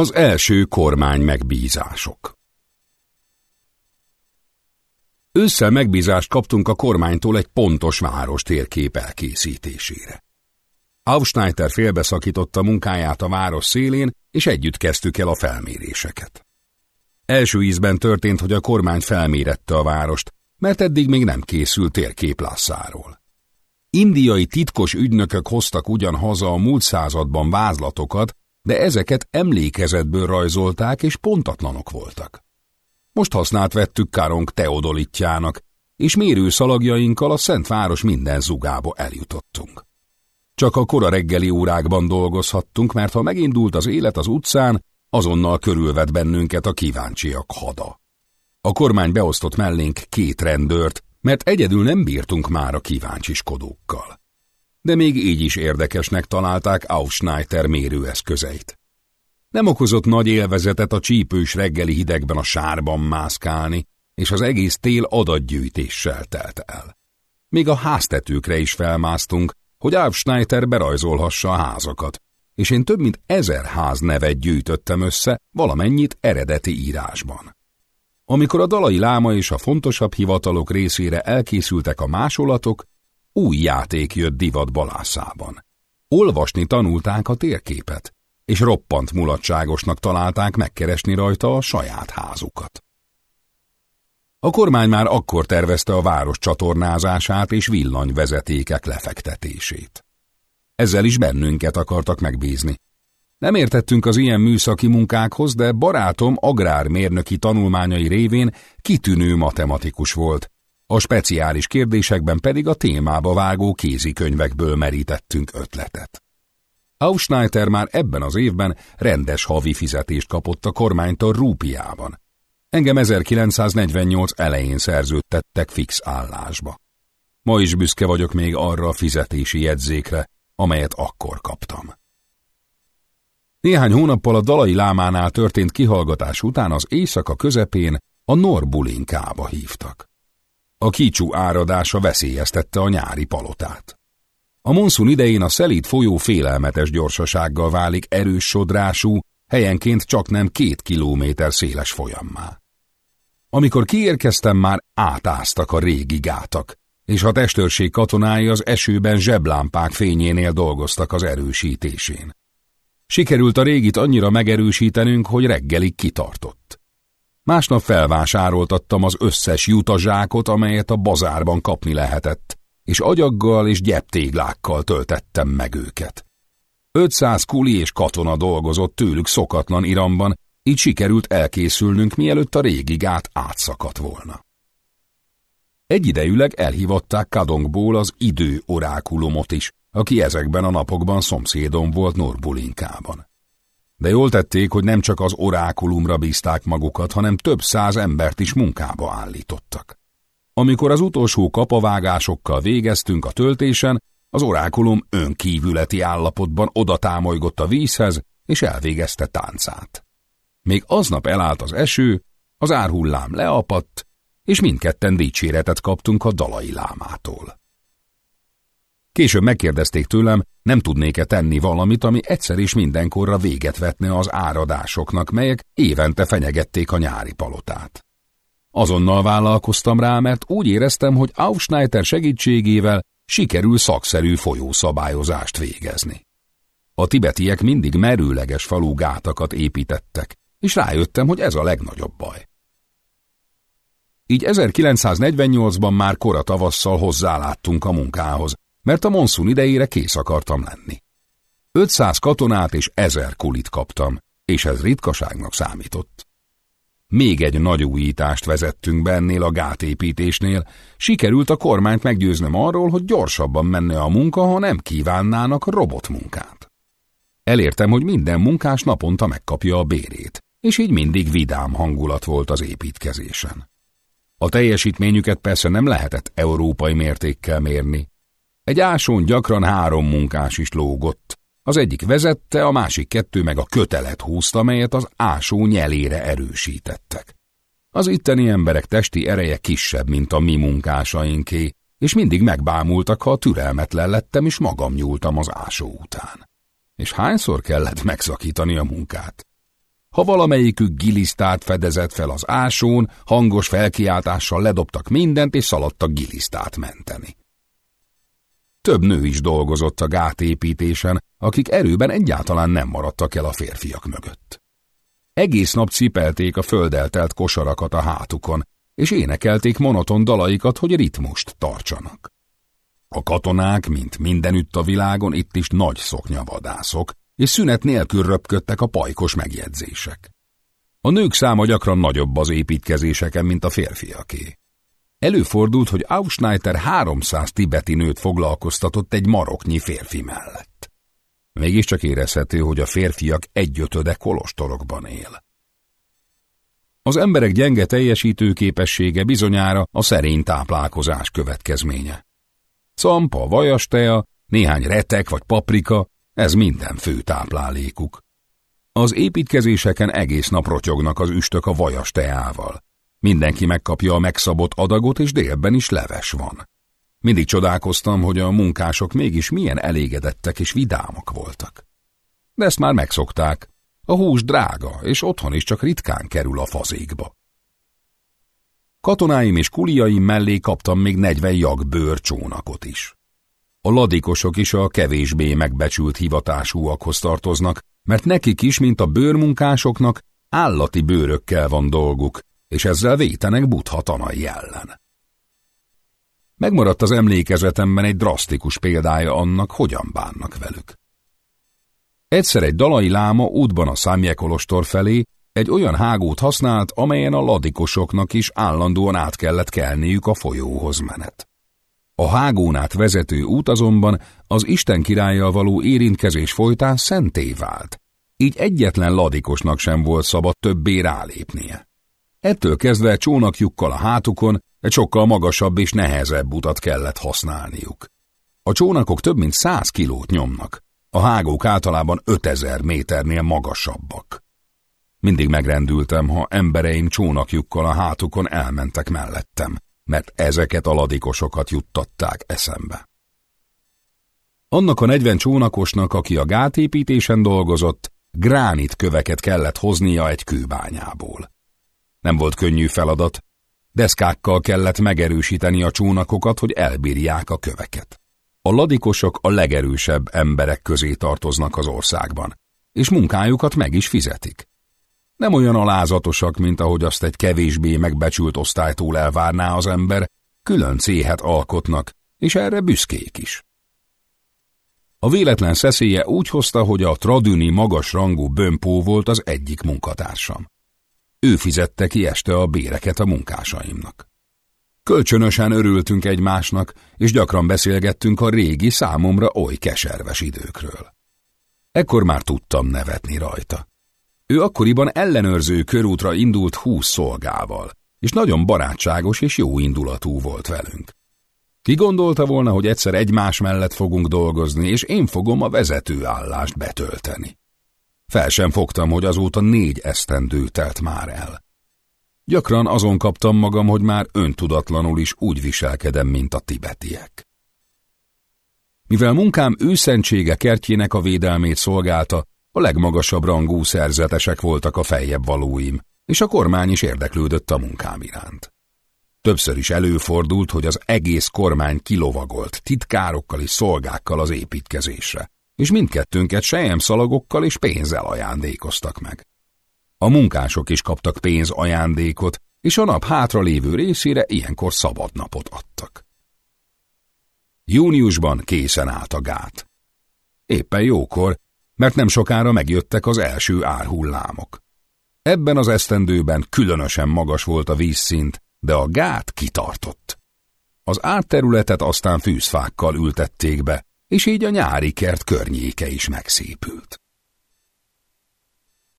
Az első kormány megbízások Ősszel megbízást kaptunk a kormánytól egy pontos város térkép elkészítésére. Aufschneider félbeszakította munkáját a város szélén, és együtt kezdtük el a felméréseket. Első ízben történt, hogy a kormány felmérette a várost, mert eddig még nem készült térkép Lasszáról. Indiai titkos ügynökök hoztak ugyan haza a múlt században vázlatokat, de ezeket emlékezetből rajzolták és pontatlanok voltak. Most használt vettük Karong Teodolitjának, és mérőszalagjainkkal a Szent Város minden zugába eljutottunk. Csak a kora reggeli órákban dolgozhattunk, mert ha megindult az élet az utcán, azonnal körülvet bennünket a kíváncsiak hada. A kormány beosztott mellénk két rendőrt, mert egyedül nem bírtunk már a kíváncsiskodókkal. De még így is érdekesnek találták Aufschneider mérőeszközeit. Nem okozott nagy élvezetet a csípős reggeli hidegben a sárban mászkálni, és az egész tél adatgyűjtéssel telt el. Még a háztetőkre is felmásztunk, hogy Aufschneider berajzolhassa a házakat, és én több mint ezer ház nevet gyűjtöttem össze valamennyit eredeti írásban. Amikor a dalai láma és a fontosabb hivatalok részére elkészültek a másolatok, új játék jött divat balászában. Olvasni tanulták a térképet, és roppant mulatságosnak találták megkeresni rajta a saját házukat. A kormány már akkor tervezte a város csatornázását és villanyvezetékek lefektetését. Ezzel is bennünket akartak megbízni. Nem értettünk az ilyen műszaki munkákhoz, de barátom agrármérnöki tanulmányai révén kitűnő matematikus volt, a speciális kérdésekben pedig a témába vágó kézikönyvekből merítettünk ötletet. Aufschneider már ebben az évben rendes havi fizetést kapott a kormánytól rúpiában. Engem 1948 elején szerződtettek fix állásba. Ma is büszke vagyok még arra a fizetési jegyzékre, amelyet akkor kaptam. Néhány hónappal a Dalai Lámánál történt kihallgatás után az éjszaka közepén a Norbulinkába hívtak. A kicsú áradása veszélyeztette a nyári palotát. A monszun idején a szelíd folyó félelmetes gyorsasággal válik erős sodrású, helyenként csak nem két kilométer széles folyammá. Amikor kiérkeztem, már átáztak a régi gátak, és a testőrség katonái az esőben zseblámpák fényénél dolgoztak az erősítésén. Sikerült a régit annyira megerősítenünk, hogy reggelig kitartott. Másnap felvásároltattam az összes jutazsákot, amelyet a bazárban kapni lehetett, és agyaggal és gyeptéglákkal töltettem meg őket. 500 kuli és katona dolgozott tőlük szokatlan iramban, így sikerült elkészülnünk, mielőtt a régi gát átszakadt volna. Egyidejűleg elhívották Kadongból az idő orákulumot is, aki ezekben a napokban szomszédom volt Norbulinkában. De jól tették, hogy nem csak az orákulumra bízták magukat, hanem több száz embert is munkába állítottak. Amikor az utolsó kapavágásokkal végeztünk a töltésen, az orákulum önkívületi állapotban odatámolygott a vízhez, és elvégezte táncát. Még aznap elállt az eső, az árhullám leapadt, és mindketten dicséretet kaptunk a dalai lámától. Később megkérdezték tőlem, nem tudnék-e tenni valamit, ami egyszer és mindenkorra véget vetne az áradásoknak, melyek évente fenyegették a nyári palotát. Azonnal vállalkoztam rá, mert úgy éreztem, hogy Aufschneider segítségével sikerül szakszerű folyószabályozást végezni. A tibetiek mindig merőleges falugátakat építettek, és rájöttem, hogy ez a legnagyobb baj. Így 1948-ban már kora tavasszal hozzáláttunk a munkához, mert a monszun idejére kész akartam lenni. 500 katonát és 1000 kulit kaptam, és ez ritkaságnak számított. Még egy nagy újítást vezettünk be ennél a gátépítésnél, sikerült a kormányt meggyőznöm arról, hogy gyorsabban menne a munka, ha nem kívánnának robotmunkát. Elértem, hogy minden munkás naponta megkapja a bérét, és így mindig vidám hangulat volt az építkezésen. A teljesítményüket persze nem lehetett európai mértékkel mérni. Egy ásón gyakran három munkás is lógott. Az egyik vezette, a másik kettő meg a kötelet húzta, melyet az ásó nyelére erősítettek. Az itteni emberek testi ereje kisebb, mint a mi munkásainké, és mindig megbámultak, ha türelmetlen lettem, és magam nyúltam az ásó után. És hányszor kellett megszakítani a munkát? ha valamelyikük gilisztát fedezett fel az ásón, hangos felkiáltással ledobtak mindent, és szaladtak gilisztát menteni. Több nő is dolgozott a gátépítésen, akik erőben egyáltalán nem maradtak el a férfiak mögött. Egész nap cipelték a földeltelt kosarakat a hátukon, és énekelték monoton dalaikat, hogy ritmust tartsanak. A katonák, mint mindenütt a világon, itt is nagy szoknyavadászok, és szünet nélkül röpködtek a pajkos megjegyzések. A nők száma gyakran nagyobb az építkezéseken, mint a férfiaké. Előfordult, hogy Ausschneiter 300 tibeti nőt foglalkoztatott egy maroknyi férfi mellett. Mégiscsak érezhető, hogy a férfiak egyötöde kolostorokban él. Az emberek gyenge teljesítő képessége bizonyára a szerény táplálkozás következménye. Campa, vajastea, néhány retek vagy paprika, ez minden fő táplálékuk. Az építkezéseken egész nap rotyognak az üstök a vajas teával. Mindenki megkapja a megszabott adagot, és délben is leves van. Mindig csodálkoztam, hogy a munkások mégis milyen elégedettek és vidámak voltak. De ezt már megszokták. A hús drága, és otthon is csak ritkán kerül a fazékba. Katonáim és kuliaim mellé kaptam még 40 jag bőrcsónakot is. A ladikosok is a kevésbé megbecsült hivatásúakhoz tartoznak, mert nekik is, mint a bőrmunkásoknak, állati bőrökkel van dolguk, és ezzel vétenek butha tanai ellen. Megmaradt az emlékezetemben egy drasztikus példája annak, hogyan bánnak velük. Egyszer egy dalai láma útban a számjekolostor felé egy olyan hágót használt, amelyen a ladikosoknak is állandóan át kellett kelniük a folyóhoz menet. A hágón át vezető út azonban az Isten királlyal való érintkezés folytán szenté vált, így egyetlen ladikosnak sem volt szabad többé rálépnie. Ettől kezdve csónakjukkal a hátukon egy sokkal magasabb és nehezebb utat kellett használniuk. A csónakok több mint száz kilót nyomnak, a hágók általában 5000 méternél magasabbak. Mindig megrendültem, ha embereim csónakjukkal a hátukon elmentek mellettem, mert ezeket a ladikosokat juttatták eszembe. Annak a 40 csónakosnak, aki a gátépítésen dolgozott, gránit köveket kellett hoznia egy kőbányából. Nem volt könnyű feladat, deszkákkal kellett megerősíteni a csónakokat, hogy elbírják a köveket. A ladikosok a legerősebb emberek közé tartoznak az országban, és munkájukat meg is fizetik. Nem olyan alázatosak, mint ahogy azt egy kevésbé megbecsült osztálytól elvárná az ember, külön céhet alkotnak, és erre büszkék is. A véletlen szeszélye úgy hozta, hogy a tradüni magas rangú bömpó volt az egyik munkatársam. Ő fizette ki este a béreket a munkásaimnak. Kölcsönösen örültünk egymásnak, és gyakran beszélgettünk a régi számomra oly keserves időkről. Ekkor már tudtam nevetni rajta. Ő akkoriban ellenőrző körútra indult húsz szolgával, és nagyon barátságos és jó indulatú volt velünk. Ki gondolta volna, hogy egyszer egymás mellett fogunk dolgozni, és én fogom a vezetőállást betölteni. Fel sem fogtam, hogy azóta négy esztendő telt már el. Gyakran azon kaptam magam, hogy már öntudatlanul is úgy viselkedem, mint a tibetiek. Mivel munkám őszentsége kertjének a védelmét szolgálta, a legmagasabb rangú szerzetesek voltak a feljebb valóim, és a kormány is érdeklődött a munkám iránt. Többször is előfordult, hogy az egész kormány kilovagolt titkárokkal és szolgákkal az építkezésre, és mindkettőnket sejemszalagokkal és pénzzel ajándékoztak meg. A munkások is kaptak pénz ajándékot, és a nap hátra lévő részére ilyenkor szabad napot adtak. Júniusban készen állt a gát. Éppen jókor, mert nem sokára megjöttek az első árhullámok. Ebben az esztendőben különösen magas volt a vízszint, de a gát kitartott. Az árterületet aztán fűzfákkal ültették be, és így a nyári kert környéke is megszépült.